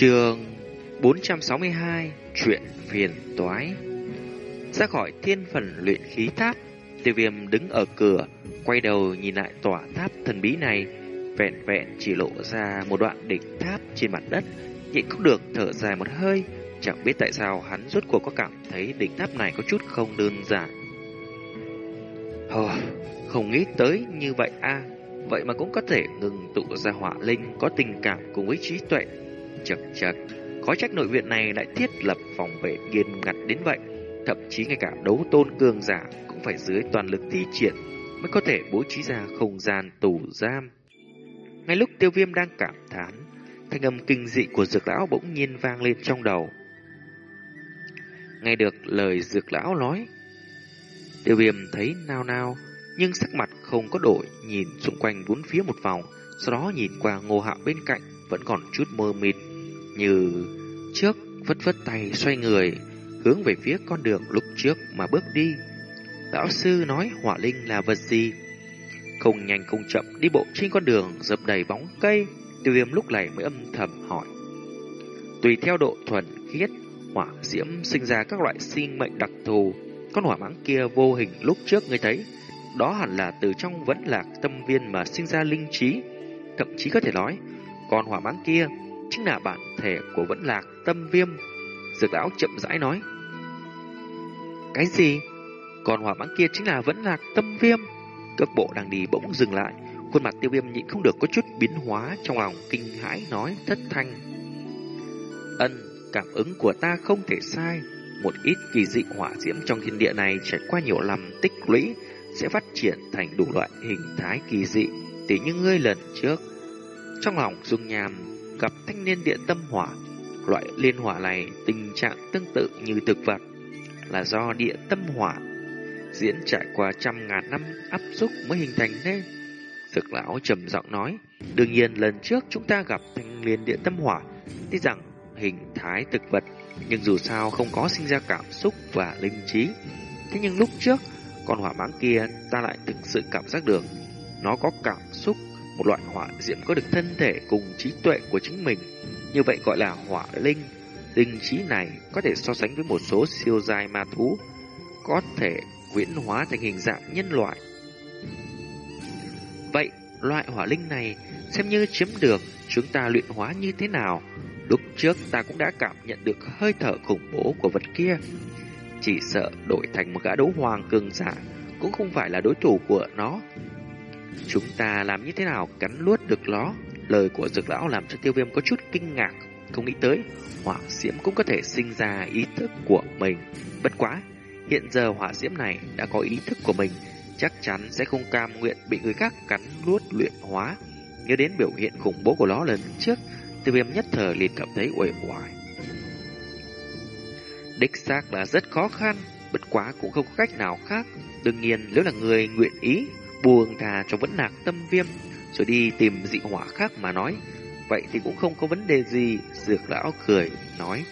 Trường 462 Chuyện phiền toái. Ra khỏi thiên phần luyện khí tháp Tiêu viêm đứng ở cửa Quay đầu nhìn lại tòa tháp thần bí này. Vẹn vẹn chỉ lộ ra một đoạn đỉnh tháp trên mặt đất Nhịn không được thở dài một hơi. Chẳng biết tại sao hắn rốt cuộc có cảm thấy đỉnh tháp này có chút không đơn giản. Hờ, không nghĩ tới như vậy a. Vậy mà cũng có thể ngừng tụ ra hỏa linh Có tình cảm cùng với trí tuệ. Chật chật. Khó trách nội viện này lại thiết lập phòng vệ nghiêm ngặt đến vậy. Thậm chí ngay cả đấu tôn cường giả Cũng phải dưới toàn lực thi triển Mới có thể bố trí ra không gian tù giam. Ngay lúc tiêu viêm đang cảm thán, Thanh âm kinh dị của dược lão bỗng nhiên vang lên trong đầu. Nghe được lời dược lão nói, Tiêu viêm thấy nao nao, Nhưng sắc mặt không có đổi, Nhìn xung quanh bốn phía một vòng, Sau đó nhìn qua ngô hạo bên cạnh Vẫn còn chút mơ mịt. Như trước vất vất tay xoay người, Hướng về phía con đường lúc trước mà bước đi. Lão sư nói hỏa linh là vật gì? Không nhanh không chậm Đi bộ trên con đường dập đầy bóng cây, Tiêu viêm lúc này mới âm thầm hỏi. Tùy theo độ thuần khiết, Hỏa diễm sinh ra các loại sinh mệnh đặc thù, Con hỏa mãng kia vô hình lúc trước ngươi thấy, Đó hẳn là từ trong vẫn lạc tâm viên mà sinh ra linh trí. Thậm chí có thể nói, Con hỏa mãng kia chính là bản thể của vẫn lạc tâm viêm Dược lão chậm rãi nói. Cái gì? còn hỏa mãng kia chính là vẫn lạc tâm viêm. Cước bộ đang đi bỗng dừng lại Khuôn mặt tiêu viêm nhịn không được có chút biến hóa Trong lòng kinh hãi nói thất thanh. Ân, cảm ứng của ta không thể sai. Một ít kỳ dị hỏa diễm trong thiên địa này Trải qua nhiều năm tích lũy Sẽ phát triển thành đủ loại hình thái kỳ dị Tỷ như ngươi lần trước. Trong lòng dung nhàm gặp thanh niên địa tâm hỏa. Loại liên hỏa này tình trạng tương tự như thực vật, Là do địa tâm hỏa Diễn trải qua trăm ngàn năm áp xúc mới hình thành nên. Dược lão trầm giọng nói, Đương nhiên lần trước chúng ta gặp thanh niên địa tâm hỏa, Tuy rằng hình thái thực vật, Nhưng dù sao không có sinh ra cảm xúc và linh trí. Thế nhưng lúc trước, Con hỏa mãng kia ta lại thực sự cảm giác được, Nó có cảm xúc một loại hỏa diễm có được thân thể cùng trí tuệ của chính mình Như vậy gọi là hỏa linh Linh trí này có thể so sánh với một số siêu dài ma thú Có thể huyễn hóa thành hình dạng nhân loại Vậy, loại hỏa linh này xem như chiếm được chúng ta luyện hóa như thế nào? Lúc trước ta cũng đã cảm nhận được hơi thở khủng bố của vật kia. Chỉ sợ đổi thành một gã đấu hoàng cường giả cũng không phải là đối thủ của nó. Chúng ta làm như thế nào cắn luốt được nó? Lời của dược lão làm cho tiêu viêm có chút kinh ngạc. Không nghĩ tới, hỏa diễm cũng có thể sinh ra ý thức của mình. Bất quá, hiện giờ hỏa diễm này đã có ý thức của mình chắc chắn sẽ không cam nguyện bị người khác cắn luốt luyện hóa. Nhớ đến biểu hiện khủng bố của nó lần trước, tiêu viêm nhất thời liền cảm thấy uể oải. Đích xác là rất khó khăn, bất quá cũng không có cách nào khác. Đương nhiên nếu là người nguyện ý buông thà cho vẫn nạc tâm viêm, rồi đi tìm dị hỏa khác mà nói, vậy thì cũng không có vấn đề gì. Dược lão cười, nói,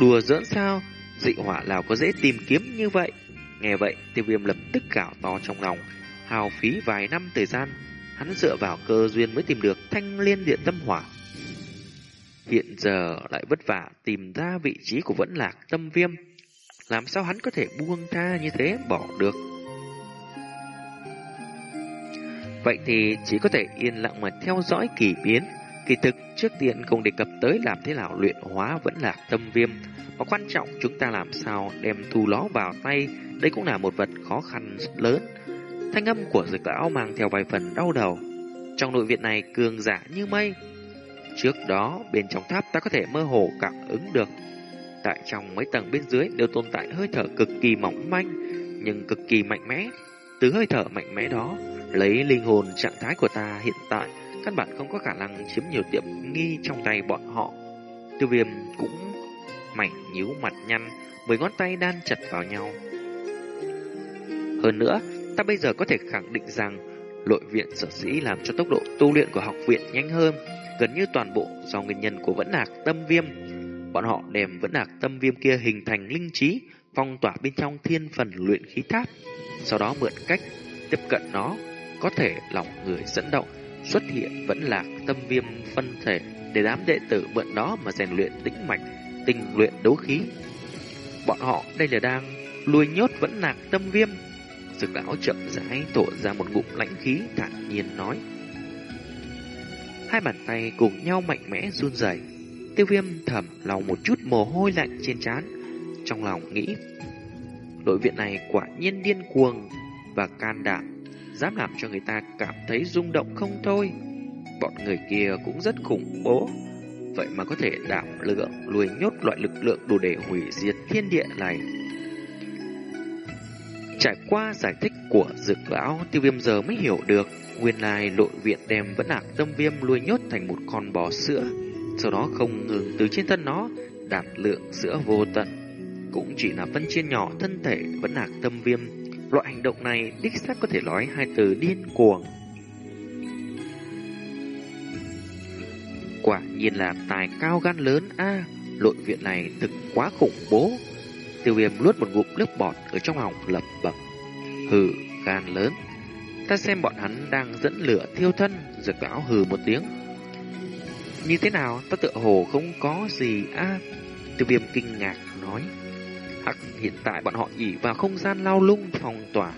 đùa giỡn sao, dị hỏa nào có dễ tìm kiếm như vậy. Nghe vậy, tiêu viêm lập tức gạo to trong lòng, hào phí vài năm thời gian, hắn dựa vào cơ duyên mới tìm được thanh liên điện tâm hỏa. Hiện giờ lại vất vả tìm ra vị trí của vẫn lạc tâm viêm, làm sao hắn có thể buông tha như thế bỏ được. Vậy thì chỉ có thể yên lặng mà theo dõi kỳ biến. Kỳ thực trước tiên không đề cập tới làm thế nào luyện hóa vẫn là tâm viêm, mà quan trọng chúng ta làm sao đem thu ló vào tay đây cũng là một vật khó khăn lớn. Thanh âm của dược lão mang theo vài phần đau đầu. Trong nội viện này cường giả như mây. Trước đó, bên trong tháp ta có thể mơ hồ cảm ứng được. Tại trong mấy tầng bên dưới đều tồn tại hơi thở cực kỳ mỏng manh, nhưng cực kỳ mạnh mẽ. Từ hơi thở mạnh mẽ đó, lấy linh hồn trạng thái của ta hiện tại, căn bản không có khả năng chiếm nhiều tiệm nghi trong tay bọn họ. Tiêu viêm cũng mảnh nhíu mặt nhăn, mười ngón tay đan chặt vào nhau. Hơn nữa, ta bây giờ có thể khẳng định rằng nội viện sở sĩ làm cho tốc độ tu luyện của học viện nhanh hơn, gần như toàn bộ do nguyên nhân của vẫn lạc tâm viêm. Bọn họ đem vẫn lạc tâm viêm kia hình thành linh trí, phong tỏa bên trong thiên phần luyện khí tháp, sau đó mượn cách tiếp cận nó, có thể lòng người dẫn động, xuất hiện vẫn lạc tâm viêm phân thể để đám đệ tử mượn đó mà rèn luyện tĩnh mạch, tinh luyện đấu khí. Bọn họ đây là đang lùi nhốt vẫn lạc tâm viêm. Dực lão chậm rãi tổ ra một ngụm lãnh khí thản nhiên nói. Hai bàn tay cùng nhau mạnh mẽ run rẩy. Tiêu viêm thầm lòng một chút mồ hôi lạnh trên trán, trong lòng nghĩ. Đội viện này quả nhiên điên cuồng và can đảm, dám làm cho người ta cảm thấy rung động không thôi. Bọn người kia cũng rất khủng bố, vậy mà có thể đảm lượng lùi nhốt loại lực lượng đủ để hủy diệt thiên địa này. Trải qua giải thích của dược lão, tiêu viêm giờ mới hiểu được Nguyên lai nội viện đem vẫn lạc tâm viêm nuôi nhốt thành một con bò sữa, sau đó không ngừng từ trên thân nó đạt lượng sữa vô tận. Cũng chỉ là phân chia nhỏ thân thể vẫn lạc tâm viêm. Loại hành động này đích xác có thể nói hai từ điên cuồng. Quả nhiên là tài cao gan lớn a à, nội viện này thực quá khủng bố. Tiêu viêm luốt một ngụm nước bọt ở trong họng lẩm bẩm. Hừ, gan lớn. Ta xem bọn hắn đang dẫn lửa thiêu thân, giật lão hừ một tiếng. Như thế nào, ta tựa hồ không có gì a à? Tiêu viêm kinh ngạc nói. Hắc, hiện tại bọn họ ỉ vào không gian lao lung phòng tỏa.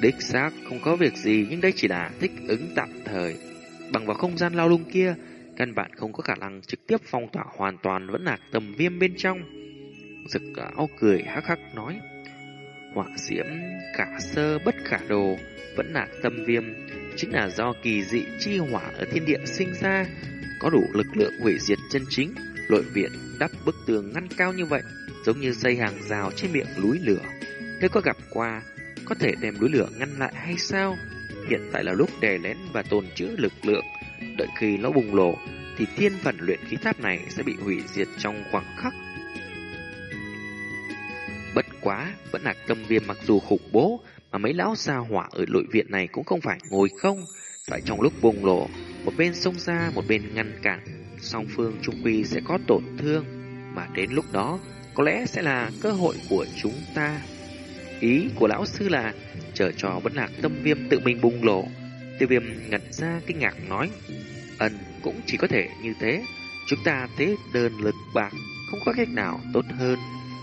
Đích xác không có việc gì nhưng đây chỉ là thích ứng tạm thời. Bằng vào không gian lao lung kia, căn bản không có khả năng trực tiếp phong tỏa hoàn toàn vẫn lạc tầm viêm bên trong. Dực lão cười hắc hắc nói. Họa diễm cả sơ bất khả đồ vẫn là tâm viêm, chính là do kỳ dị chi hỏa ở thiên địa sinh ra, có đủ lực lượng hủy diệt chân chính, nội viện đắp bức tường ngăn cao như vậy, giống như xây hàng rào trên miệng núi lửa. Nếu có gặp qua, có thể đem núi lửa ngăn lại hay sao? Hiện tại là lúc đè lén và tồn trữ lực lượng, đợi khi nó bùng nổ thì thiên phần luyện khí tháp này sẽ bị hủy diệt trong khoảng khắc. Bất quá, vẫn là tâm viêm mặc dù khủng bố, mà mấy lão gia hỏa ở nội viện này cũng không phải ngồi không. Tại trong lúc bùng nổ, một bên xông ra, một bên ngăn cản, song phương trung quy sẽ có tổn thương, mà đến lúc đó có lẽ sẽ là cơ hội của chúng ta. Ý của lão sư là chờ cho vẫn lạc tâm viêm tự mình bùng lộ Tiêu viêm ngẩn ra kinh ngạc nói, ân cũng chỉ có thể như thế, chúng ta thế đơn lực bạc, không có cách nào tốt hơn.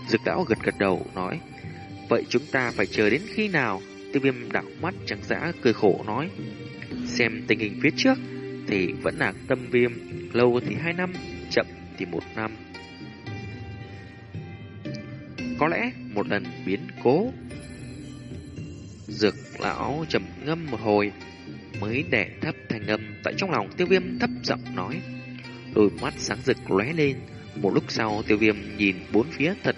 Dực lão gật gật đầu nói, Vậy chúng ta phải chờ đến khi nào? Tiêu viêm đảo mắt trắng dã cười khổ nói. Xem tình hình phía trước thì vẫn là tâm viêm, lâu thì hai năm, chậm thì một năm. Có lẽ một lần biến cố. Dược lão trầm ngâm một hồi mới đẻ thấp thành âm tại trong lòng tiêu viêm thấp giọng nói. Đôi mắt sáng rực lóe lên. Một lúc sau tiêu viêm nhìn bốn phía thật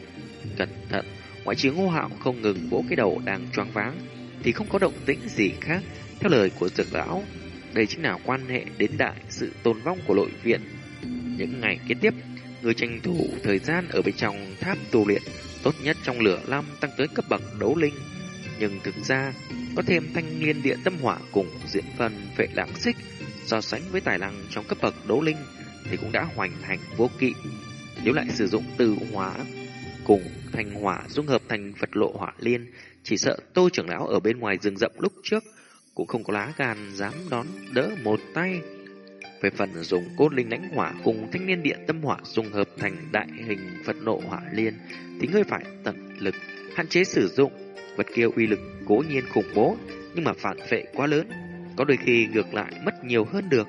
cẩn thận Ngoại trừ ngô hạo không ngừng vỗ cái đầu đang choáng váng, thì không có động tĩnh gì khác. Theo lời của dược lão, đây chính là quan hệ đến đại sự tồn vong của nội viện. Những ngày kế tiếp, người tranh thủ thời gian ở bên trong tháp tu luyện tốt nhất trong lửa lam tăng tới cấp bậc đấu linh. Nhưng thực ra, có thêm thanh liên địa tâm hỏa cùng diễn phần vệ lãng xích so sánh với tài năng trong cấp bậc đấu linh thì cũng đã hoành hành vô kỵ. Nếu lại sử dụng từ hóa cùng thành hỏa dung hợp thành vật lộ hỏa liên, chỉ sợ tô trưởng lão ở bên ngoài rừng rậm lúc trước cũng không có lá gan dám đón đỡ một tay. Về phần dùng cốt linh lãnh hỏa cùng thanh niên điện tâm hỏa dung hợp thành đại hình phật nộ hỏa liên thì ngươi phải tận lực hạn chế sử dụng. Vật kia uy lực cố nhiên khủng bố nhưng mà phản vệ quá lớn có đôi khi ngược lại mất nhiều hơn được.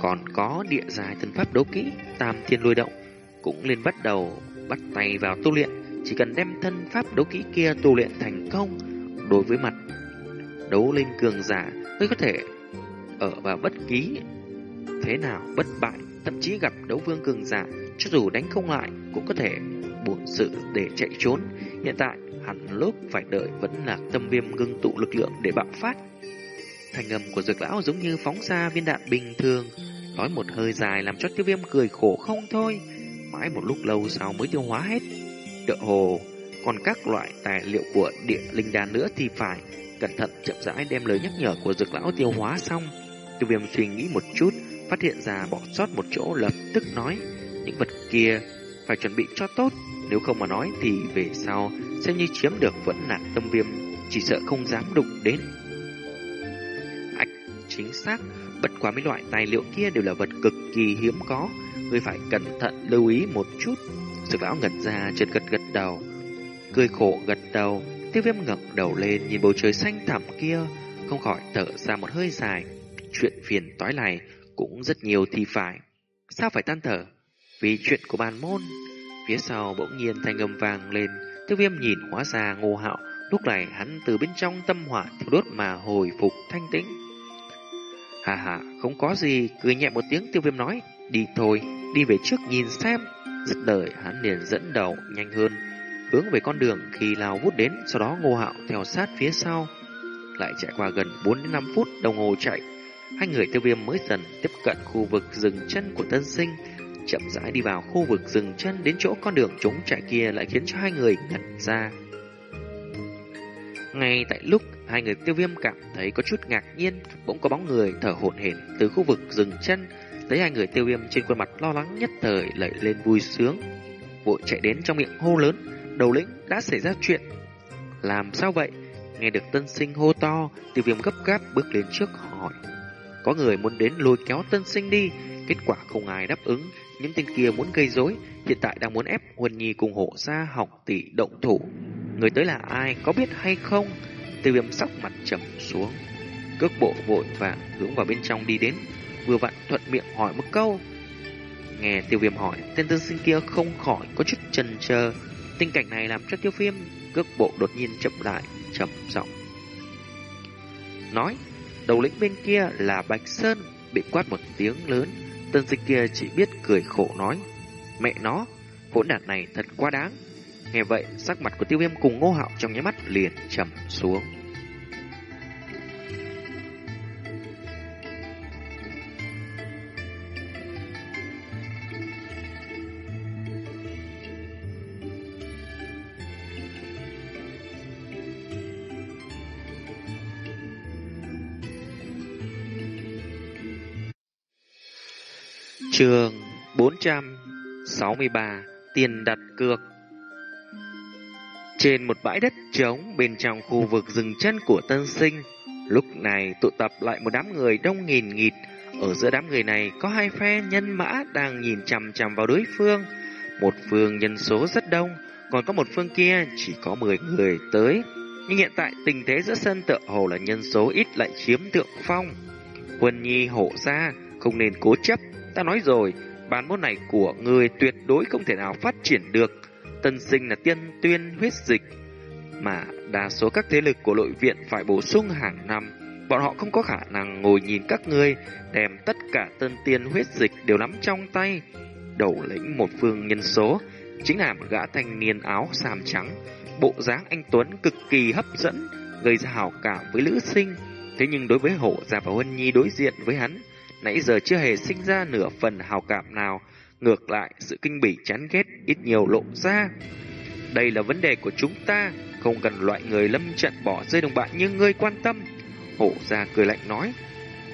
Còn có địa dài thần pháp đấu kỹ tam thiên lôi động cũng lên bắt đầu bắt tay vào tu luyện, chỉ cần đem thân pháp đấu kỹ kia tu luyện thành công, đối với mặt đấu linh cường giả, mới có thể ở vào bất kỳ thế nào bất bại, thậm chí gặp đấu vương cường giả, cho dù đánh không lại cũng có thể buồn sự để chạy trốn. Hiện tại, hẳn lúc phải đợi vẫn là tâm viêm ngưng tụ lực lượng để bạo phát. Thành âm của dược lão giống như phóng ra viên đạn bình thường, nói một hơi dài làm cho tiêu viêm cười khổ không thôi mãi một lúc lâu sau mới tiêu hóa hết. đợi hồ, còn các loại tài liệu của địa linh đan nữa thì phải cẩn thận chậm rãi đem lời nhắc nhở của dược lão tiêu hóa xong. Tiêu viêm suy nghĩ một chút, phát hiện ra bỏ sót một chỗ lập tức nói, những vật kia phải chuẩn bị cho tốt, nếu không mà nói thì về sau xem như chiếm được vẫn nạt tâm viêm, chỉ sợ không dám đụng đến. Ách, chính xác, bất quá mấy loại tài liệu kia đều là vật cực kỳ hiếm có, ngươi phải cẩn thận lưu ý một chút. Dược lão ngẩn ra chợt gật gật đầu, cười khổ gật đầu, tiêu viêm ngẩng đầu lên nhìn bầu trời xanh thẳm kia, không khỏi thở ra một hơi dài. Chuyện phiền toái này cũng rất nhiều thì phải. Sao phải tan thở? Vì chuyện của bàn môn. Phía sau bỗng nhiên thanh âm vang lên, tiêu viêm nhìn hóa ra ngô hạo, lúc này hắn từ bên trong tâm hỏa thiêu đốt mà hồi phục thanh tĩnh. Hà hà, không có gì, cười nhẹ một tiếng tiêu viêm nói, đi thôi, đi về trước nhìn xem. Dứt đời hắn liền dẫn đầu nhanh hơn, hướng về con đường khi lao vút đến, sau đó ngô hạo theo sát phía sau. Lại chạy qua gần 4 đến 5 phút đồng hồ chạy, hai người tiêu viêm mới dần tiếp cận khu vực rừng chân của tân sinh, chậm rãi đi vào khu vực rừng chân đến chỗ con đường trống chạy kia lại khiến cho hai người nhận ra. Ngay tại lúc hai người tiêu viêm cảm thấy có chút ngạc nhiên, bỗng có bóng người thở hổn hển từ khu vực rừng chân, thấy hai người tiêu viêm trên khuôn mặt lo lắng nhất thời lẩy lên vui sướng. Vội chạy đến trong miệng hô lớn, đầu lĩnh đã xảy ra chuyện. Làm sao vậy? Nghe được tân sinh hô to, tiêu viêm gấp gáp bước lên trước hỏi. Có người muốn đến lôi kéo tân sinh đi, kết quả không ai đáp ứng, những tên kia muốn gây rối, hiện tại đang muốn ép Huân Nhi cùng hộ gia học tỷ động thủ. Người tới là ai, có biết hay không? Tiêu viêm sắc mặt trầm xuống, cước bộ vội vàng hướng vào bên trong đi đến, vừa vặn thuận miệng hỏi một câu. Nghe tiêu viêm hỏi, tên tân sinh kia không khỏi có chút chần chờ. Tình cảnh này làm cho tiêu viêm cước bộ đột nhiên chậm lại, trầm giọng. Nói, đầu lĩnh bên kia là Bạch Sơn, bị quát một tiếng lớn, tân dịch kia chỉ biết cười khổ nói. Mẹ nó, hỗn đản này thật quá đáng. Nghe vậy, sắc mặt của tiêu viêm cùng ngô hạo trong nháy mắt liền trầm xuống. Trường 463 Tiền đặt cược. Trên một bãi đất trống bên trong khu vực rừng chân của tân sinh, Lúc này tụ tập lại một đám người đông nghìn nghịt. Ở giữa đám người này có hai phe nhân mã đang nhìn chằm chằm vào đối phương. Một phương nhân số rất đông, Còn có một phương kia chỉ có 10 người tới. Nhưng hiện tại tình thế giữa sân tựa hồ là nhân số ít lại chiếm thượng phong. Quân nhi hộ ra, không nên cố chấp. Ta nói rồi, bản môn này của người tuyệt đối không thể nào phát triển được. Tân sinh là tiên tuyên huyết dịch, mà đa số các thế lực của nội viện phải bổ sung hàng năm. Bọn họ không có khả năng ngồi nhìn các ngươi đem tất cả tân tiên huyết dịch đều nắm trong tay. Đầu lĩnh một phương nhân số chính là một gã thanh niên áo xàm trắng, bộ dáng anh Tuấn cực kỳ hấp dẫn, gây ra hào cảm với nữ sinh. Thế nhưng đối với hộ gia và Huân Nhi đối diện với hắn, nãy giờ chưa hề sinh ra nửa phần hào cảm nào, ngược lại sự kinh bỉ chán ghét ít nhiều lộ ra. Đây là vấn đề của chúng ta, không cần loại người lâm trận bỏ rơi đồng bạn như ngươi quan tâm. Hổ ra cười lạnh nói,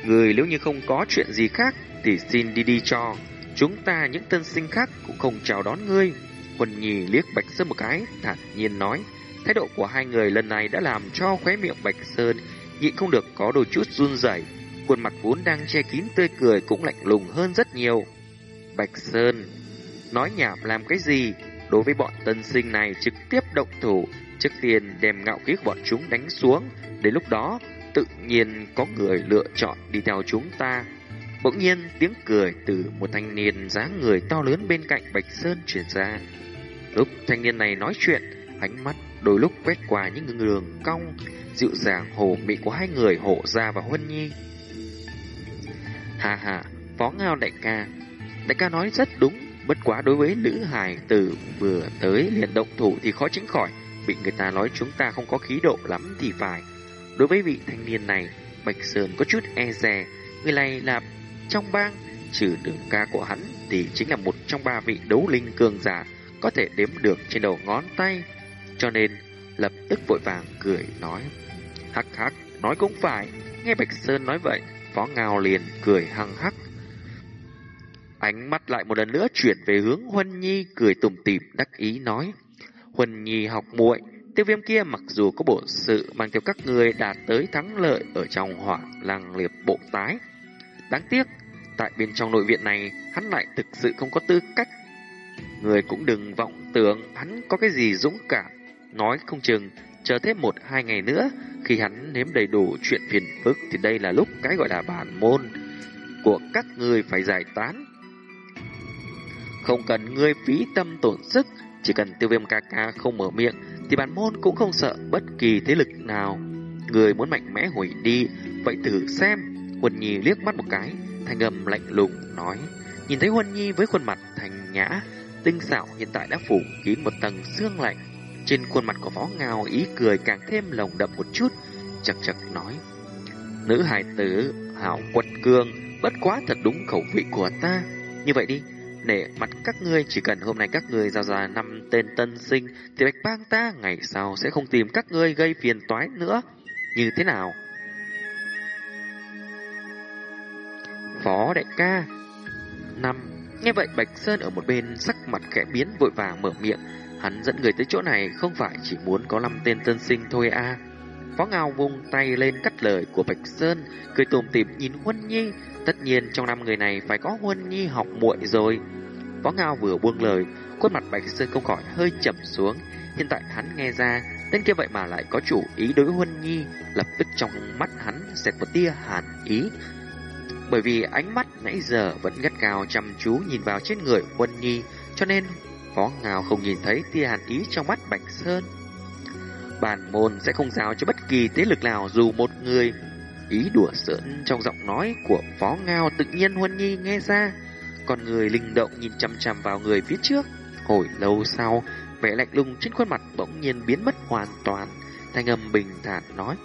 người nếu như không có chuyện gì khác thì xin đi đi cho. Chúng ta những tân sinh khác cũng không chào đón ngươi. Quân nhì liếc Bạch Sơn một cái, thản nhiên nói. Thái độ của hai người lần này đã làm cho khóe miệng Bạch Sơn nhịn không được có đôi chút run rẩy khuôn mặt vốn đang che kín tươi cười cũng lạnh lùng hơn rất nhiều. Bạch Sơn, nói nhảm làm cái gì? Đối với bọn tân sinh này trực tiếp động thủ, trước tiên đem ngạo khí của bọn chúng đánh xuống. Đến lúc đó, tự nhiên có người lựa chọn đi theo chúng ta. Bỗng nhiên tiếng cười từ một thanh niên dáng người to lớn bên cạnh Bạch Sơn truyền ra. Lúc thanh niên này nói chuyện, ánh mắt đôi lúc quét qua những đường cong, dịu dàng hồ mị của hai người hộ gia và huân nhi. Hà hà, phó ngao đại ca. Đại ca nói rất đúng, bất quá đối với nữ hài tử vừa tới liền động thủ thì khó tránh khỏi, bị người ta nói chúng ta không có khí độ lắm thì phải. Đối với vị thanh niên này, Bạch Sơn có chút e dè, người này là trong bang, trừ đường ca của hắn thì chính là một trong ba vị đấu linh cường giả có thể đếm được trên đầu ngón tay. Cho nên, lập tức vội vàng cười nói. Hắc hắc, nói cũng phải, nghe Bạch Sơn nói vậy, Phó Ngao liền cười hăng hắc. Ánh mắt lại một lần nữa chuyển về hướng Huân Nhi cười tủm tỉm đắc ý nói. Huân Nhi học muội, Tiêu viêm kia mặc dù có bộ sự mang theo các người đạt tới thắng lợi ở trong hỏa làng liệp bộ tái. Đáng tiếc, tại bên trong nội viện này, hắn lại thực sự không có tư cách. Người cũng đừng vọng tưởng hắn có cái gì dũng cảm. Nói không chừng, chờ thêm một hai ngày nữa, khi hắn nếm đầy đủ chuyện phiền phức thì đây là lúc cái gọi là bản môn của các người phải giải tán. Không cần ngươi phí tâm tổn sức, chỉ cần tiêu viêm ca ca không mở miệng thì bản môn cũng không sợ bất kỳ thế lực nào. Người muốn mạnh mẽ hủy đi, vậy thử xem. Huân Nhi liếc mắt một cái, thanh âm lạnh lùng nói. Nhìn thấy Huân Nhi với khuôn mặt thành nhã, tinh xảo hiện tại đã phủ kín một tầng xương lạnh. Trên khuôn mặt của võ ngào ý cười càng thêm lồng đậm một chút, chật chật nói. Nữ hài tử, hảo quật cương, bất quá thật đúng khẩu vị của ta. Như vậy đi, nể mặt các ngươi chỉ cần hôm nay các ngươi giao ra năm tên tân sinh thì bạch bang ta ngày sau sẽ không tìm các ngươi gây phiền toái nữa. Như thế nào? Phó đại ca Năm Nghe vậy Bạch Sơn ở một bên sắc mặt khẽ biến vội vàng mở miệng Hắn dẫn người tới chỗ này không phải chỉ muốn có năm tên tân sinh thôi à. Phó Ngao vung tay lên cắt lời của Bạch Sơn Cười tùm tìm nhìn Huân Nhi. Tất nhiên trong năm người này phải có Huân Nhi học muội rồi. Phó Ngao vừa buông lời Khuôn mặt Bạch Sơn không khỏi hơi chậm xuống. Hiện tại hắn nghe ra Tên kia vậy mà lại có chủ ý đối với Huân Nhi Lập tức trong mắt hắn xẹt một tia hàn ý. Bởi vì ánh mắt nãy giờ vẫn gắt cao chăm chú nhìn vào trên người Huân Nhi, cho nên Phó Ngào không nhìn thấy tia hàn ý trong mắt Bạch Sơn. Bản môn sẽ không giao cho bất kỳ thế lực nào dù một người. Ý đùa giỡn trong giọng nói của Phó Ngao tự nhiên Huân Nhi nghe ra. Còn người linh động nhìn chăm chăm vào người phía trước. Hồi lâu sau, vẻ lạnh lùng trên khuôn mặt bỗng nhiên biến mất hoàn toàn. Thanh âm bình thản nói.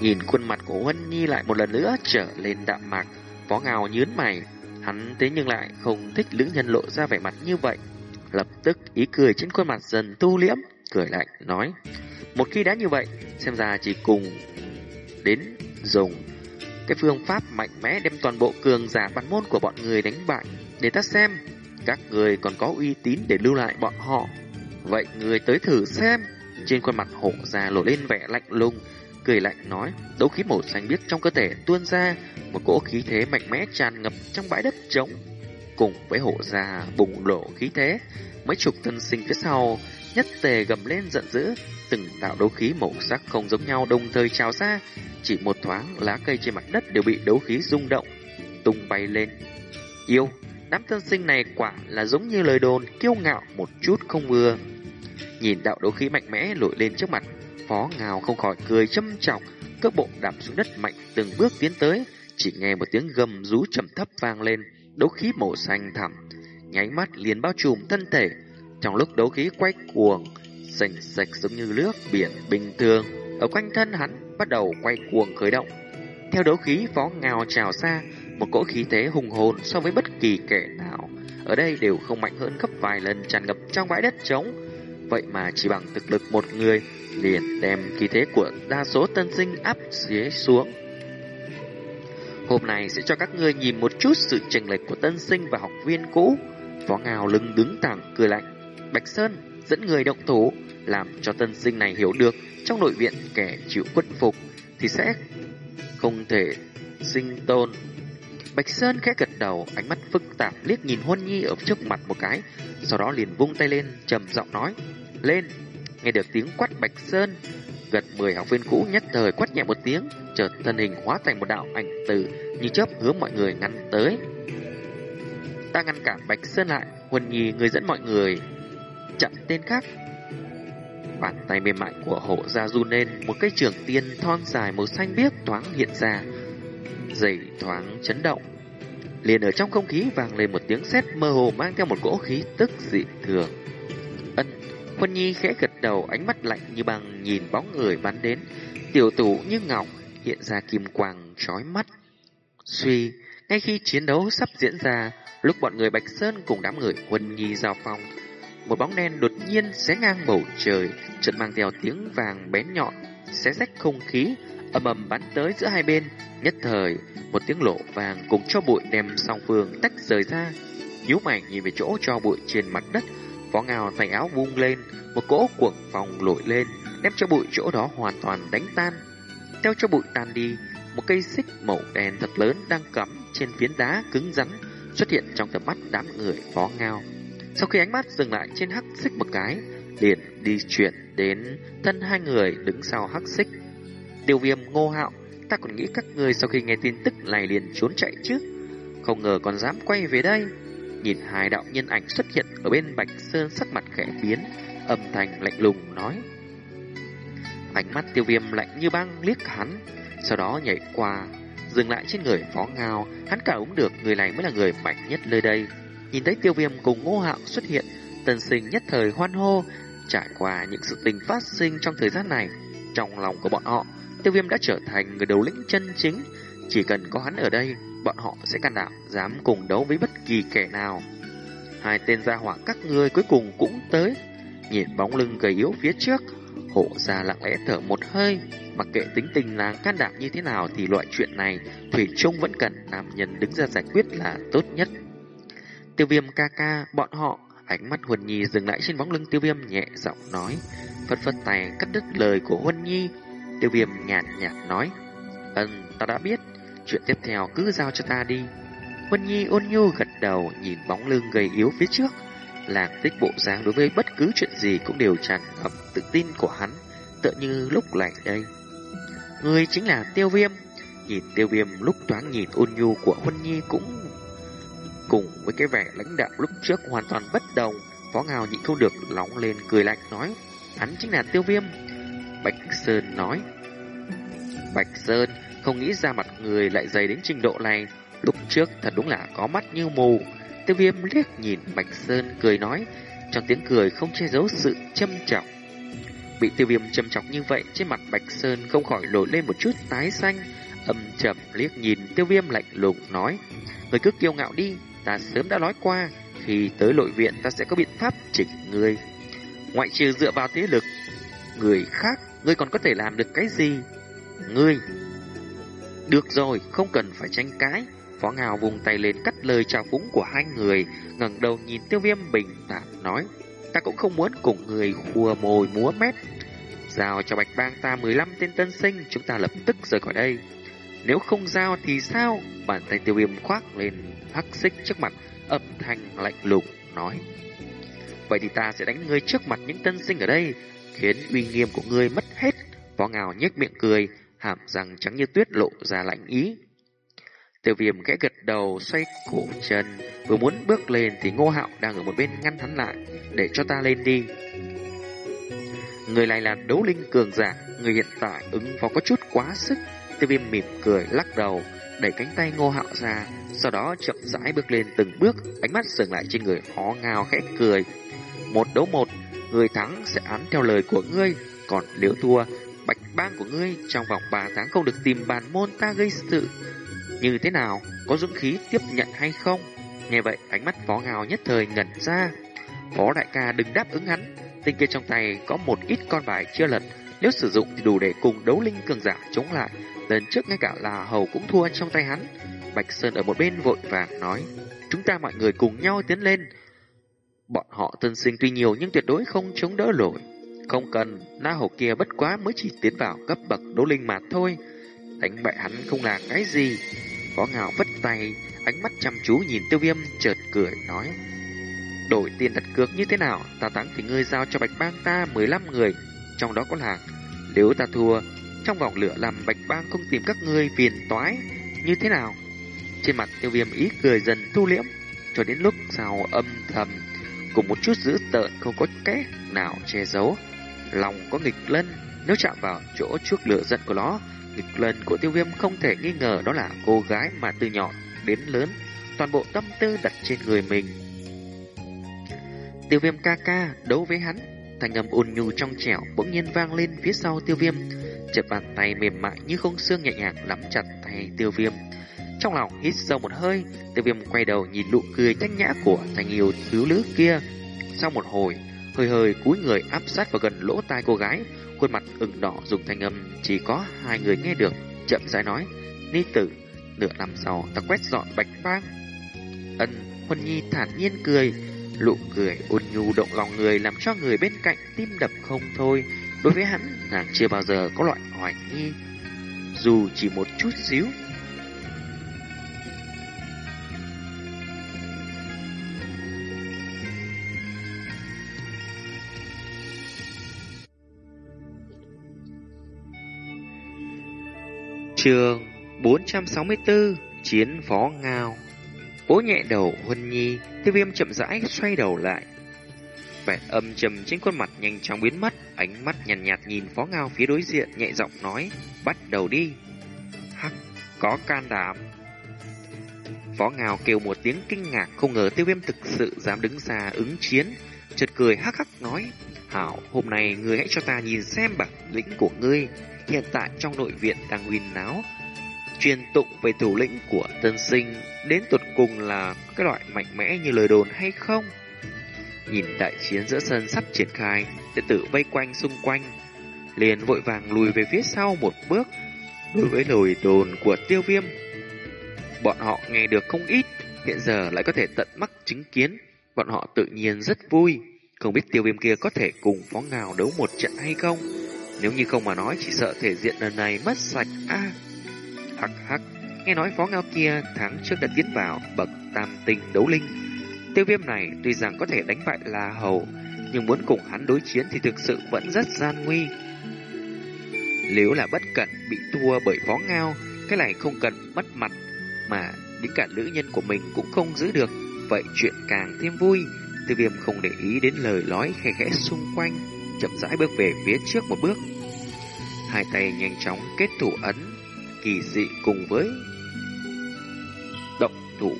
Nhìn khuôn mặt của Huân Nhi lại một lần nữa trở lên đạm mạc, phó ngào nhớn mày. Hắn thế nhưng lại không thích lữ nhân lộ ra vẻ mặt như vậy. Lập tức ý cười trên khuôn mặt dần tu liễm, cười lạnh, nói. Một khi đã như vậy, xem ra chỉ cùng đến dùng cái phương pháp mạnh mẽ đem toàn bộ cường giả bản môn của bọn người đánh bại. Để ta xem, các người còn có uy tín để lưu lại bọn họ. Vậy người tới thử xem. Trên khuôn mặt hổ già lộ lên vẻ lạnh lùng, cười lạnh nói, đấu khí màu xanh biếc trong cơ thể tuôn ra, một cỗ khí thế mạnh mẽ tràn ngập trong bãi đất trống. Cùng với hộ già bùng lộ khí thế, mấy chục tân sinh phía sau nhất tề gầm lên giận dữ, từng đạo đấu khí màu sắc không giống nhau đồng thời trào ra, chỉ một thoáng lá cây trên mặt đất đều bị đấu khí rung động, tung bay lên. Yêu, đám tân sinh này quả là giống như lời đồn kiêu ngạo một chút không vừa. Nhìn đạo đấu khí mạnh mẽ nổi lên trước mặt, Phó Ngào không khỏi cười châm trọng, cước bộ đạp xuống đất mạnh từng bước tiến tới, chỉ nghe một tiếng gầm rú trầm thấp vang lên, đấu khí màu xanh thẳm, nháy mắt liền bao trùm thân thể. Trong lúc đấu khí quay cuồng, sành sạch giống như nước biển bình thường, ở quanh thân hắn bắt đầu quay cuồng khởi động. Theo đấu khí phó ngào trào xa, một cỗ khí thế hùng hồn so với bất kỳ kẻ nào ở đây đều không mạnh hơn gấp vài lần tràn ngập trong bãi đất trống. Vậy mà chỉ bằng thực lực một người liền đem khí thế của đa số tân sinh áp xế xuống. Hôm nay sẽ cho các ngươi nhìn một chút sự chênh lệch của tân sinh và học viên cũ. Phó Ngào lưng đứng thẳng cười lạnh. Bạch Sơn dẫn người động thủ, làm cho tân sinh này hiểu được trong nội viện kẻ chịu khuất phục thì sẽ không thể sinh tồn. Bạch Sơn khẽ gật đầu, ánh mắt phức tạp liếc nhìn Huân Nhi ở trước mặt một cái, sau đó liền vung tay lên, trầm giọng nói: "Lên!" Nghe được tiếng quát Bạch Sơn, gật 10 học viên cũ nhất thời quát nhẹ một tiếng, chợt thân hình hóa thành một đạo ảnh từ như chớp hướng mọi người ngăn tới. Ta ngăn cản Bạch Sơn lại, Huân Nhi người dẫn mọi người chặn tên khác. Bàn tay mềm mại của hộ ra run lên, một cây trường tiên thon dài màu xanh biếc thoáng hiện ra, dày thoáng chấn động. Liền ở trong không khí vang lên một tiếng sét mơ hồ mang theo một cỗ khí tức dị thường. ân Huân Nhi khẽ gật đầu ánh mắt lạnh như băng nhìn bóng người bắn đến. Tiểu tủ như ngọc hiện ra kim quang chói mắt. Suy, ngay khi chiến đấu sắp diễn ra, lúc bọn người Bạch Sơn cùng đám người Huân Nhi giao phong, một bóng đen đột nhiên xé ngang bầu trời, chợt mang theo tiếng vàng bén nhọn, xé rách không khí, ầm ầm bắn tới giữa hai bên. Nhất thời, một tiếng lộ vàng cùng cho bụi đem song phương tách rời ra. Nhíu mày nhìn về chỗ cho bụi trên mặt đất, Phó ngào tay áo vung lên, một cỗ cuộn phòng lội lên, đem cho bụi chỗ đó hoàn toàn đánh tan. Theo cho bụi tan đi, một cây xích màu đen thật lớn đang cắm trên phiến đá cứng rắn xuất hiện trong tầm mắt đám người phó ngao. Sau khi ánh mắt dừng lại trên hắc xích một cái, liền đi chuyển đến thân hai người đứng sau hắc xích. Tiêu viêm ngô hạo, ta còn nghĩ các người sau khi nghe tin tức này liền trốn chạy chứ. Không ngờ còn dám quay về đây. Nhìn hai đạo nhân ảnh xuất hiện ở bên Bạch Sơn sắc mặt khẽ biến, âm thanh lạnh lùng nói. Ánh mắt tiêu viêm lạnh như băng liếc hắn, sau đó nhảy qua, dừng lại trên người phó ngao, hắn cả ứng được người này mới là người mạnh nhất nơi đây. Nhìn thấy tiêu viêm cùng ngô hạo xuất hiện, tần sinh nhất thời hoan hô, trải qua những sự tình phát sinh trong thời gian này, trong lòng của bọn họ, tiêu viêm đã trở thành người đầu lĩnh chân chính, chỉ cần có hắn ở đây, bọn họ sẽ can đảm dám cùng đấu với bất kỳ kẻ nào. Hai tên gia hỏa các ngươi cuối cùng cũng tới, nhìn bóng lưng gầy yếu phía trước, hộ ra lặng lẽ thở một hơi, mặc kệ tính tình nàng can đảm như thế nào thì loại chuyện này Thủy Trung vẫn cần nam nhân đứng ra giải quyết là tốt nhất. Tiêu viêm ca ca, bọn họ, ánh mắt Huân Nhi dừng lại trên bóng lưng tiêu viêm nhẹ giọng nói, phật phật tài cắt đứt lời của Huân Nhi. Tiêu viêm nhạt nhạt nói, ừm, ta đã biết, chuyện tiếp theo cứ giao cho ta đi. Huân Nhi ôn nhu gật đầu nhìn bóng lưng gầy yếu phía trước, làng tích bộ dáng đối với bất cứ chuyện gì cũng đều tràn ngập tự tin của hắn, tựa như lúc lại đây. Người chính là tiêu viêm. Nhìn tiêu viêm lúc thoáng nhìn ôn nhu của Huân Nhi cũng cùng với cái vẻ lãnh đạo lúc trước hoàn toàn bất đồng. Phó Ngào nhịn không được lóng lên cười lạnh nói, hắn chính là tiêu viêm. Bạch Sơn nói, Bạch Sơn không nghĩ ra mặt người lại dày đến trình độ này. Lúc trước thật đúng là có mắt như mù. Tiêu viêm liếc nhìn Bạch Sơn cười nói, trong tiếng cười không che giấu sự châm trọng. Bị tiêu viêm châm chọc như vậy, trên mặt Bạch Sơn không khỏi nổi lên một chút tái xanh, âm trầm liếc nhìn tiêu viêm lạnh lùng nói, người cứ kiêu ngạo đi, ta sớm đã nói qua, khi tới nội viện ta sẽ có biện pháp chỉnh người. Ngoại trừ dựa vào thế lực, người khác, ngươi còn có thể làm được cái gì? Ngươi! Được rồi, không cần phải tranh cãi. Phó Ngào vùng tay lên cắt lời chào phúng của hai người, ngẩng đầu nhìn tiêu viêm bình thản nói, ta cũng không muốn cùng người khua mồi múa mét. Giao cho Bạch Bang ta 15 tên tân sinh, chúng ta lập tức rời khỏi đây. Nếu không giao thì sao? Bàn tay tiêu viêm khoác lên hắc xích trước mặt, âm thanh lạnh lùng, nói. Vậy thì ta sẽ đánh ngươi trước mặt những tân sinh ở đây, khiến uy nghiêm của ngươi mất hết. Võ ngào nhếch miệng cười, hàm răng trắng như tuyết lộ ra lạnh ý. Tiêu viêm gãy gật đầu xoay cổ chân Vừa muốn bước lên thì ngô hạo đang ở một bên ngăn hắn lại Để cho ta lên đi Người này là đấu linh cường giả Người hiện tại ứng phó có chút quá sức Tiêu viêm mỉm cười lắc đầu Đẩy cánh tay ngô hạo ra Sau đó chậm rãi bước lên từng bước Ánh mắt dừng lại trên người hó ngao khẽ cười Một đấu một Người thắng sẽ án theo lời của ngươi Còn nếu thua Bạch bang của ngươi trong vòng 3 tháng không được tìm bàn môn ta gây sự như thế nào, có dũng khí tiếp nhận hay không? Nghe vậy, ánh mắt phó ngào nhất thời ngẩn ra. Phó đại ca đừng đáp ứng hắn, tên kia trong tay có một ít con bài chưa lật, nếu sử dụng thì đủ để cùng đấu linh cường giả chống lại. Lần trước ngay cả là hầu cũng thua trong tay hắn. Bạch Sơn ở một bên vội vàng nói, chúng ta mọi người cùng nhau tiến lên. Bọn họ tân sinh tuy nhiều nhưng tuyệt đối không chống đỡ nổi. Không cần, na hầu kia bất quá mới chỉ tiến vào cấp bậc đấu linh mà thôi. Đánh bại hắn không là cái gì. Võ ngào vất tay, ánh mắt chăm chú nhìn tiêu viêm, chợt cười nói. Đổi tiền đặt cược như thế nào, ta thắng thì ngươi giao cho bạch bang ta 15 người, trong đó có lạc. Nếu ta thua, trong vòng lửa làm bạch bang không tìm các ngươi phiền toái, như thế nào? Trên mặt tiêu viêm ý cười dần thu liễm, cho đến lúc sau âm thầm, cùng một chút dữ tợn không có cách nào che giấu. Lòng có nghịch lân, nếu chạm vào chỗ trước lửa giận của nó, Nghịch lân của tiêu viêm không thể nghi ngờ đó là cô gái mà từ nhỏ đến lớn, toàn bộ tâm tư đặt trên người mình. Tiêu viêm ca ca đấu với hắn, thành âm ôn nhu trong trẻo bỗng nhiên vang lên phía sau tiêu viêm. Chợt bàn tay mềm mại như không xương nhẹ nhàng nắm chặt tay tiêu viêm. Trong lòng hít sâu một hơi, tiêu viêm quay đầu nhìn nụ cười thanh nhã của thành yêu thiếu nữ kia. Sau một hồi, hơi hơi cúi người áp sát vào gần lỗ tai cô gái, khuôn mặt ửng đỏ dùng thanh âm chỉ có hai người nghe được, chậm rãi nói, Ni tử, nửa năm sau ta quét dọn bạch vang. Ân, Huân Nhi thản nhiên cười, Lụ cười ôn nhu động lòng người làm cho người bên cạnh tim đập không thôi. Đối với hắn, nàng chưa bao giờ có loại hoài nghi, dù chỉ một chút xíu. Trường 464 Chiến Phó Ngao. Bố nhẹ đầu Huân Nhi Tiêu viêm chậm rãi xoay đầu lại. Vẻ âm trầm trên khuôn mặt nhanh chóng biến mất Ánh mắt nhàn nhạt, nhạt nhìn Phó Ngao phía đối diện Nhẹ giọng nói Bắt đầu đi. Hắc có can đảm. Phó Ngao kêu một tiếng kinh ngạc Không ngờ tiêu viêm thực sự dám đứng ra ứng chiến. Chợt cười hắc hắc nói Hảo hôm nay ngươi hãy cho ta nhìn xem bản lĩnh của ngươi. Hiện tại trong nội viện đang huyên náo. Truyền tụng về thủ lĩnh của tân sinh Đến tuột cùng là cái loại mạnh mẽ như lời đồn hay không? Nhìn đại chiến giữa sân sắp triển khai, Đệ tử vây quanh xung quanh, Liền vội vàng lùi về phía sau một bước Đối với lời đồn của tiêu viêm. Bọn họ nghe được không ít, Hiện giờ lại có thể tận mắt chứng kiến. Bọn họ tự nhiên rất vui, Không biết tiêu viêm kia có thể cùng phó ngào đấu một trận hay không? Nếu như không mà nói chỉ sợ thể diện lần này mất sạch a Hắc hắc, nghe nói phó ngao kia tháng trước đã tiến vào bậc tam tinh đấu linh. Tiêu viêm này tuy rằng có thể đánh bại La Hầu, nhưng muốn cùng hắn đối chiến thì thực sự vẫn rất gian nguy. Nếu là bất cẩn bị thua bởi phó ngao, cái này không cần mất mặt, mà đến cả nữ nhân của mình cũng không giữ được, vậy chuyện càng thêm vui. Tiêu viêm không để ý đến lời nói khẽ khẽ xung quanh chậm rãi bước về phía trước một bước. Hai tay nhanh chóng kết thủ ấn, kỳ dị cùng với động thủ.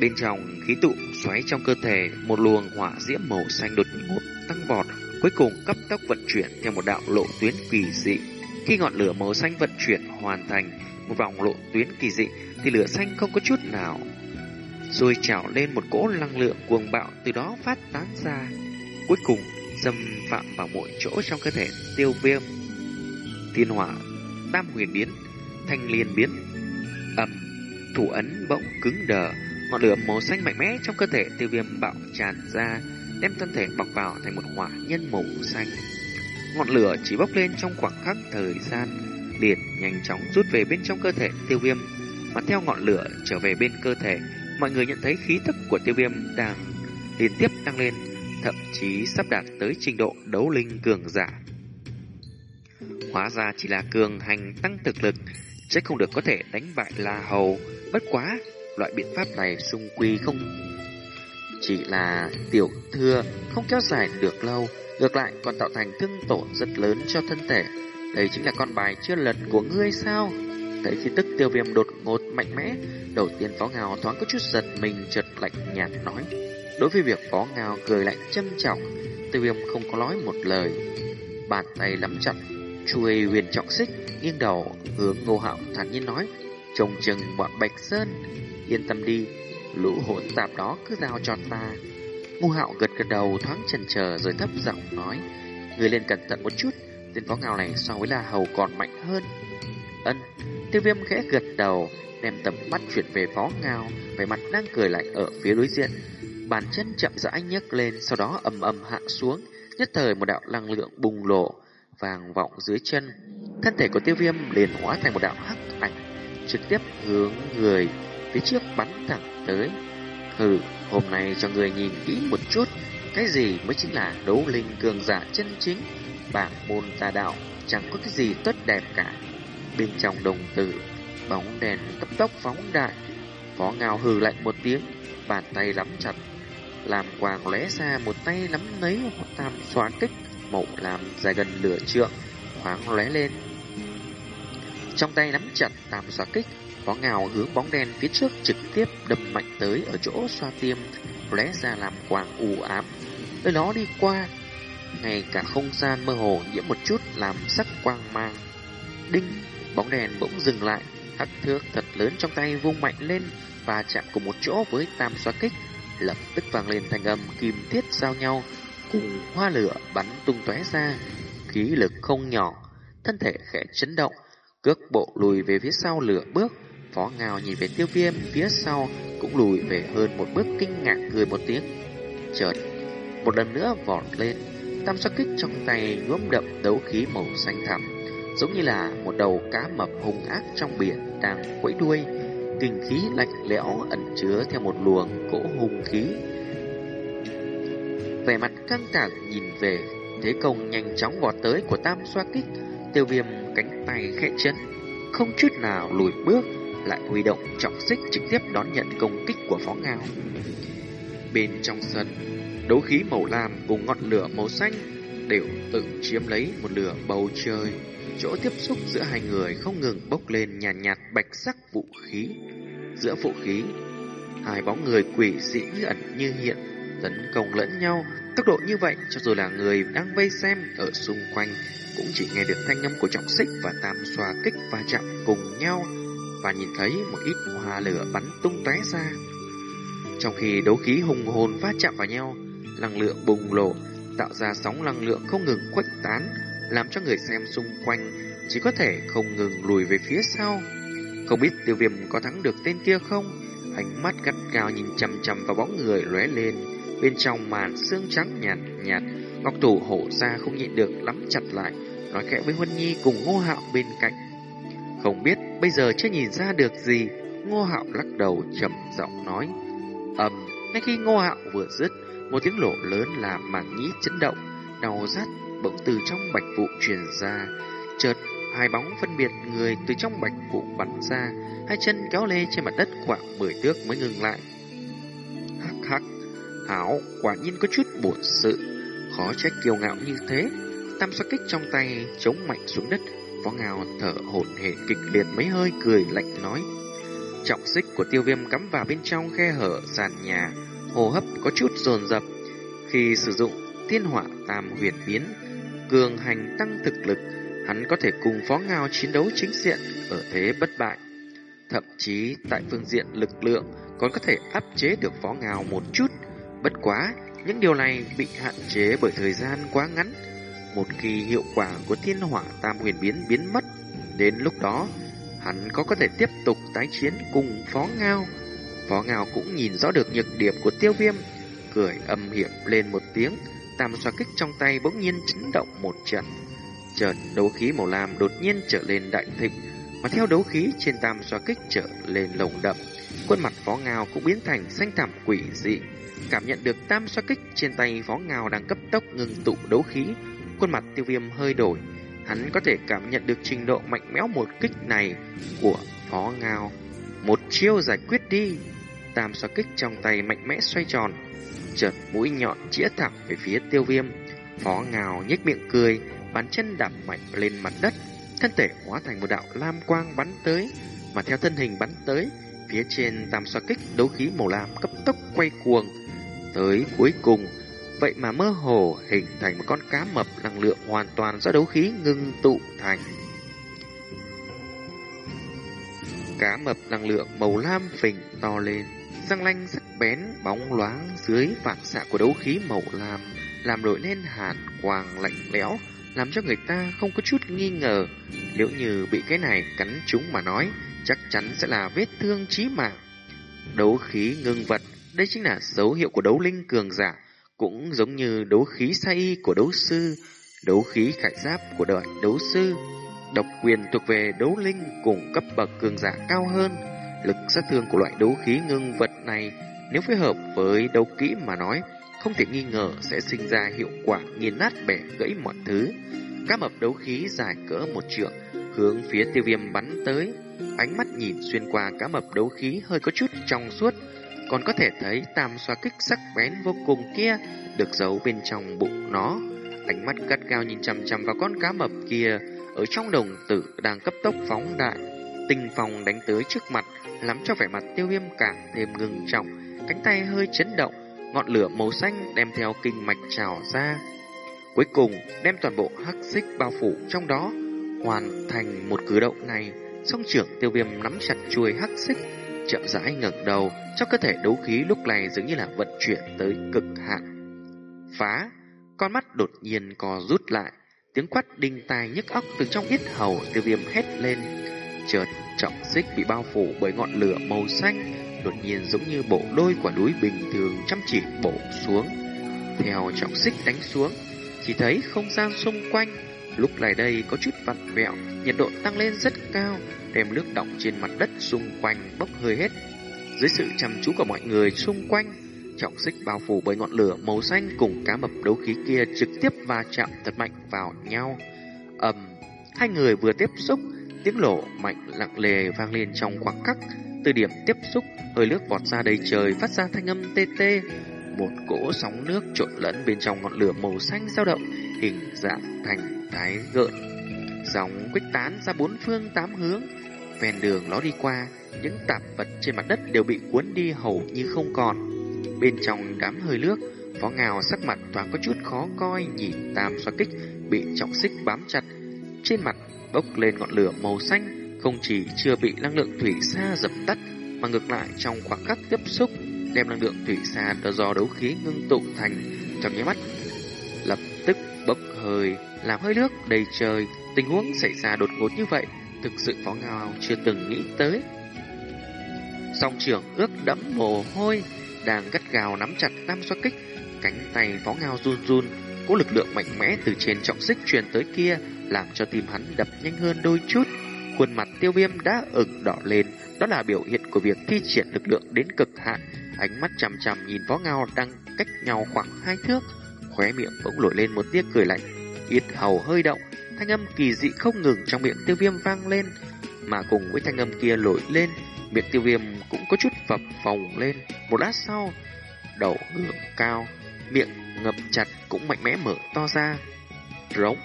Bên trong khí tụ xoáy trong cơ thể, một luồng hỏa diễm màu xanh đột ngột tăng vọt, cuối cùng cấp tốc vận chuyển theo một đạo lộ tuyến kỳ dị. Khi ngọn lửa màu xanh vận chuyển hoàn thành một vòng lộ tuyến kỳ dị, thì lửa xanh không có chút nào rồi trào lên một cỗ năng lượng cuồng bạo từ đó phát tán ra. Cuối cùng xâm phạm vào mỗi chỗ trong cơ thể tiêu viêm. Thiên hỏa, tam huyền biến, thanh liên biến, ầm, thủ ấn bỗng cứng đờ, ngọn lửa màu xanh mạnh mẽ trong cơ thể tiêu viêm bạo tràn ra, đem thân thể bọc vào thành một hỏa nhân màu xanh. Ngọn lửa chỉ bốc lên trong khoảng khắc thời gian, liền nhanh chóng rút về bên trong cơ thể tiêu viêm, mà theo ngọn lửa trở về bên cơ thể, mọi người nhận thấy khí tức của tiêu viêm đang liên tiếp tăng lên thậm chí sắp đạt tới trình độ đấu linh cường giả. Hóa ra chỉ là cường hành tăng thực lực, chắc không được có thể đánh bại La Hầu. Bất quá, loại biện pháp này xung quy không chỉ là tiểu thừa không kéo dài được lâu, ngược lại còn tạo thành thương tổn rất lớn cho thân thể. Đây chính là con bài chưa lật của ngươi sao? Thấy khi tức tiêu viêm đột ngột mạnh mẽ, đầu tiên phó ngào thoáng có chút giật mình chợt lạnh nhạt nói. Đối với việc phó ngao cười lạnh châm trọng, tiêu viêm không có nói một lời. Bàn tay nắm chặt, chuôi huyền trọng xích, nghiêng đầu hướng ngô hạo thản nhiên nói, trông chừng bọn Bạch Sơn, yên tâm đi, lũ hỗn tạp đó cứ giao cho ta. Ngô hạo gật gật đầu thoáng chần chờ rồi thấp giọng nói, người lên cẩn thận một chút, tên phó ngao này so với La Hầu còn mạnh hơn. Ân, tiêu viêm khẽ gật đầu, đem tầm mắt chuyển về phó ngao, vẻ mặt đang cười lạnh ở phía đối diện. Bàn chân chậm rãi nhấc lên, sau đó ầm ầm hạ xuống, nhất thời một đạo năng lượng bùng lộ, vàng vọng dưới chân. Thân thể của tiêu viêm liền hóa thành một đạo hắc ảnh, trực tiếp hướng người phía trước bắn thẳng tới. Hừ, hôm nay cho người nhìn kỹ một chút, cái gì mới chính là đấu linh cường giả chân chính. Bảng môn tà đạo chẳng có cái gì tốt đẹp cả. Bên trong đồng tử, bóng đèn cấp tốc phóng đại. Phó ngào hừ lạnh một tiếng, bàn tay nắm chặt làm quàng lóe ra một tay nắm lấy tam xoán kích mậu làm dài gần lửa trượng, khoáng lóe lên. Trong tay nắm chặt tam xóa kích có ngào hướng bóng đen phía trước trực tiếp đâm mạnh tới ở chỗ xoa tiêm, lóe ra làm quàng u ám. Nơi nó đi qua, ngay cả không gian mơ hồ nhiễm một chút làm sắc quang mang. Đinh, bóng đèn bỗng dừng lại, hắc thước thật lớn trong tay vung mạnh lên và chạm cùng một chỗ với tam xoá kích lập tức vang lên thanh âm kim thiết giao nhau, cùng hoa lửa bắn tung tóe ra, khí lực không nhỏ, thân thể khẽ chấn động, cước bộ lùi về phía sau lửa bước, phó ngào nhìn về tiêu viêm phía sau cũng lùi về hơn một bước kinh ngạc cười một tiếng. chợt một lần nữa vọt lên, tam sắc kích trong tay nhuốm đậm đấu khí màu xanh thẳm, giống như là một đầu cá mập hung ác trong biển đang quẫy đuôi, kinh khí lạnh lẽo ẩn chứa theo một luồng cỗ hùng khí. Vẻ mặt căng thẳng nhìn về thế công nhanh chóng vọt tới của tam xoa kích, tiêu viêm cánh tay khẽ chấn, không chút nào lùi bước, lại huy động trọng xích trực tiếp đón nhận công kích của phó ngao. Bên trong sân, đấu khí màu lam cùng ngọn lửa màu xanh đều tự chiếm lấy một lửa bầu trời. Chỗ tiếp xúc giữa hai người không ngừng bốc lên nhàn nhạt, nhạt bạch sắc vũ khí. Giữa vũ khí, hai bóng người quỷ dị như ẩn như hiện, tấn công lẫn nhau. Tốc độ như vậy, cho dù là người đang vây xem ở xung quanh, cũng chỉ nghe được thanh âm của trọng xích và tam xoa kích va chạm cùng nhau và nhìn thấy một ít hoa lửa bắn tung tóe ra. Trong khi đấu khí hùng hồn va chạm vào nhau, năng lượng bùng nổ tạo ra sóng năng lượng không ngừng khuếch tán, làm cho người xem xung quanh chỉ có thể không ngừng lùi về phía sau. Không biết tiêu viêm có thắng được tên kia không? Ánh mắt gắt cao nhìn chằm chằm vào bóng người lóe lên, bên trong màn xương trắng nhạt nhạt, ngọc thủ hổ ra không nhịn được lắm chặt lại, nói khẽ với Huân Nhi cùng Ngô Hạo bên cạnh. Không biết bây giờ chưa nhìn ra được gì, Ngô Hạo lắc đầu trầm giọng nói. ầm, ngay khi Ngô Hạo vừa dứt, một tiếng lộ lớn làm mảng nhĩ chấn động, đau rát bỗng từ trong bạch vụ truyền ra. Chợt hai bóng phân biệt người từ trong bạch vụ bắn ra, hai chân kéo lê trên mặt đất khoảng mười thước mới ngừng lại. Hắc hắc, hảo quả nhiên có chút bổn sự, khó trách kiêu ngạo như thế. Tam xoa kích trong tay chống mạnh xuống đất, phó ngào thở hổn hển kịch liệt mấy hơi cười lạnh nói. Trọng xích của tiêu viêm cắm vào bên trong khe hở sàn nhà, hô hấp có chút dồn dập. Khi sử dụng thiên hỏa tam huyền biến, cường hành tăng thực lực, hắn có thể cùng phó ngao chiến đấu chính diện ở thế bất bại. Thậm chí tại phương diện lực lượng còn có thể áp chế được phó ngao một chút. Bất quá, những điều này bị hạn chế bởi thời gian quá ngắn. Một khi hiệu quả của thiên hỏa tam huyền biến biến mất, đến lúc đó hắn có có thể tiếp tục tái chiến cùng phó ngao Phó Ngao cũng nhìn rõ được nhược điểm của tiêu viêm, cười âm hiểm lên một tiếng, tam xoa kích trong tay bỗng nhiên chấn động một trận. Trần đấu khí màu lam đột nhiên trở lên đại thịnh, mà theo đấu khí trên tam xoa kích trở lên lồng đậm, khuôn mặt Phó Ngao cũng biến thành xanh thẳm quỷ dị. Cảm nhận được tam xoa kích trên tay Phó Ngao đang cấp tốc ngừng tụ đấu khí, khuôn mặt tiêu viêm hơi đổi. Hắn có thể cảm nhận được trình độ mạnh mẽ một kích này của Phó Ngao. Một chiêu giải quyết đi tam xoa kích trong tay mạnh mẽ xoay tròn, chợt mũi nhọn chĩa thẳng về phía tiêu viêm. Phó ngào nhếch miệng cười, bàn chân đạp mạnh lên mặt đất, thân thể hóa thành một đạo lam quang bắn tới, mà theo thân hình bắn tới, phía trên tam xoa kích đấu khí màu lam cấp tốc quay cuồng. Tới cuối cùng, vậy mà mơ hồ hình thành một con cá mập năng lượng hoàn toàn do đấu khí ngưng tụ thành. Cá mập năng lượng màu lam phình to lên, răng lanh sắc bén bóng loáng dưới phản xạ của đấu khí màu lam, làm nổi lên hàn quang lạnh lẽo, làm cho người ta không có chút nghi ngờ. Nếu như bị cái này cắn chúng mà nói, chắc chắn sẽ là vết thương chí mạng. Đấu khí ngưng vật, đây chính là dấu hiệu của đấu linh cường giả, cũng giống như đấu khí sai y của đấu sư, đấu khí khải giáp của đời đấu sư. Độc quyền thuộc về đấu linh cùng cấp bậc cường giả cao hơn Lực sát thương của loại đấu khí ngưng vật này nếu phối hợp với đấu kỹ mà nói, không thể nghi ngờ sẽ sinh ra hiệu quả nghiền nát bẻ gãy mọi thứ. Các mập đấu khí dài cỡ một trượng hướng phía tiêu viêm bắn tới. Ánh mắt nhìn xuyên qua cá mập đấu khí hơi có chút trong suốt, còn có thể thấy tam xoa kích sắc bén vô cùng kia được giấu bên trong bụng nó. Ánh mắt gắt gao nhìn chằm chằm vào con cá mập kia ở trong đồng tử đang cấp tốc phóng đại. Tinh phòng đánh tới trước mặt, làm cho vẻ mặt tiêu viêm càng thêm ngưng trọng, cánh tay hơi chấn động, ngọn lửa màu xanh đem theo kinh mạch trào ra. Cuối cùng, đem toàn bộ hắc xích bao phủ trong đó, hoàn thành một cử động này, song trưởng tiêu viêm nắm chặt chuôi hắc xích, chậm rãi ngẩng đầu, cho cơ thể đấu khí lúc này dường như là vận chuyển tới cực hạn. Phá, con mắt đột nhiên co rút lại, tiếng quát đinh tai nhức óc từ trong yết hầu tiêu viêm hét lên Chợt trọng xích bị bao phủ bởi ngọn lửa màu xanh, đột nhiên giống như bộ đôi quả núi bình thường chăm chỉ bổ xuống. theo trọng xích đánh xuống, chỉ thấy không gian xung quanh lúc này đây có chút vặn vẹo, nhiệt độ tăng lên rất cao, đem nước động trên mặt đất xung quanh bốc hơi hết. Dưới sự chăm chú của mọi người xung quanh, trọng xích bao phủ bởi ngọn lửa màu xanh cùng cá mập đấu khí kia trực tiếp va chạm thật mạnh vào nhau. ầm, hai người vừa tiếp xúc, tiếng nổ mạnh lặng lề vang lên trong khoảng khắc. Từ điểm tiếp xúc, hơi nước vọt ra đầy trời phát ra thanh âm tê tê. Một cỗ sóng nước trộn lẫn bên trong ngọn lửa màu xanh dao động, hình dạng thành thái gợn. Dòng quích tán ra bốn phương tám hướng. Ven đường nó đi qua, những tạp vật trên mặt đất đều bị cuốn đi hầu như không còn. Bên trong đám hơi nước, phó ngào sắc mặt toàn có chút khó coi nhìn tam xoa kích bị trọng xích bám chặt. Trên mặt bốc lên ngọn lửa màu xanh, không chỉ chưa bị năng lượng thủy xa dập tắt, mà ngược lại trong khoảng khắc tiếp xúc, đem năng lượng thủy xa do đấu khí ngưng tụ thành trong nháy mắt. Lập tức bốc hơi, làm hơi nước đầy trời, tình huống xảy ra đột ngột như vậy, thực sự phó ngào chưa từng nghĩ tới. Song trưởng ướt đẫm mồ hôi, đang gắt gào nắm chặt tam xoa kích, cánh tay phó ngao run run, có lực lượng mạnh mẽ từ trên trọng xích truyền tới kia, làm cho tim hắn đập nhanh hơn đôi chút. Khuôn mặt tiêu viêm đã ửng đỏ lên, đó là biểu hiện của việc thi triển lực lượng đến cực hạn. Ánh mắt chằm chằm nhìn phó ngao đang cách nhau khoảng hai thước, khóe miệng bỗng nổi lên một tia cười lạnh, yết hầu hơi động, thanh âm kỳ dị không ngừng trong miệng tiêu viêm vang lên, mà cùng với thanh âm kia nổi lên Miệng tiêu viêm cũng có chút phập phồng lên. Một lát sau, đầu ngưỡng cao, miệng ngập chặt cũng mạnh mẽ mở to ra. Rống.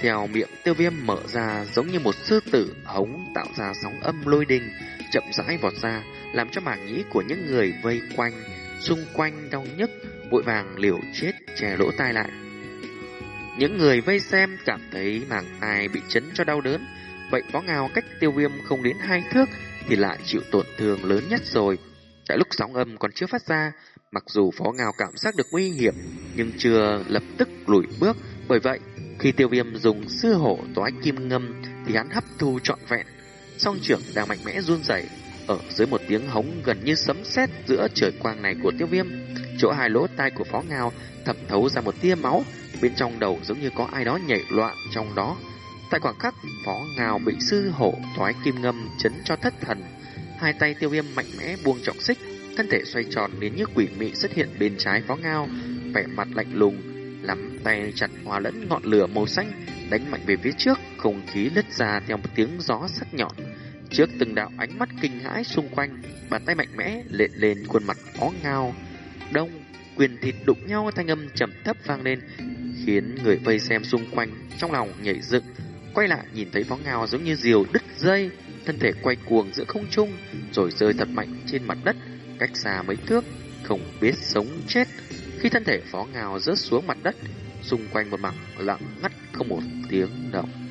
Theo miệng tiêu viêm mở ra giống như một sư tử hống tạo ra sóng âm lôi đình, chậm rãi vọt ra, làm cho mảng nhĩ của những người vây quanh, xung quanh đau nhức, vội vàng liều chết che lỗ tai lại. Những người vây xem cảm thấy mảng tai bị chấn cho đau đớn, vậy có ngào cách tiêu viêm không đến hai thước thì lại chịu tổn thương lớn nhất rồi. Tại lúc sóng âm còn chưa phát ra, mặc dù Phó Ngao cảm giác được nguy hiểm, nhưng chưa lập tức lùi bước. Bởi vậy, khi tiêu viêm dùng sư hổ toái kim ngâm, thì hắn hấp thu trọn vẹn. Song trưởng đang mạnh mẽ run rẩy ở dưới một tiếng hống gần như sấm sét giữa trời quang này của tiêu viêm. Chỗ hai lỗ tai của Phó Ngao thẩm thấu ra một tia máu, bên trong đầu giống như có ai đó nhảy loạn trong đó. Tại khoảng khắc, phó ngào bị sư hổ toái kim ngâm chấn cho thất thần. Hai tay tiêu viêm mạnh mẽ buông trọng xích, thân thể xoay tròn đến như quỷ mị xuất hiện bên trái phó ngao, vẻ mặt lạnh lùng, nắm tay chặt hòa lẫn ngọn lửa màu xanh, đánh mạnh về phía trước, không khí lứt ra theo một tiếng gió sắc nhọn. Trước từng đạo ánh mắt kinh hãi xung quanh, bàn tay mạnh mẽ lệ lên khuôn mặt phó ngao. Đông, quyền thịt đụng nhau thanh âm trầm thấp vang lên, khiến người vây xem xung quanh trong lòng nhảy dựng Quay lại nhìn thấy phó ngao giống như diều đứt dây, thân thể quay cuồng giữa không trung, rồi rơi thật mạnh trên mặt đất, cách xa mấy thước, không biết sống chết. Khi thân thể phó ngao rớt xuống mặt đất, xung quanh một mảng lặng ngắt không một tiếng động.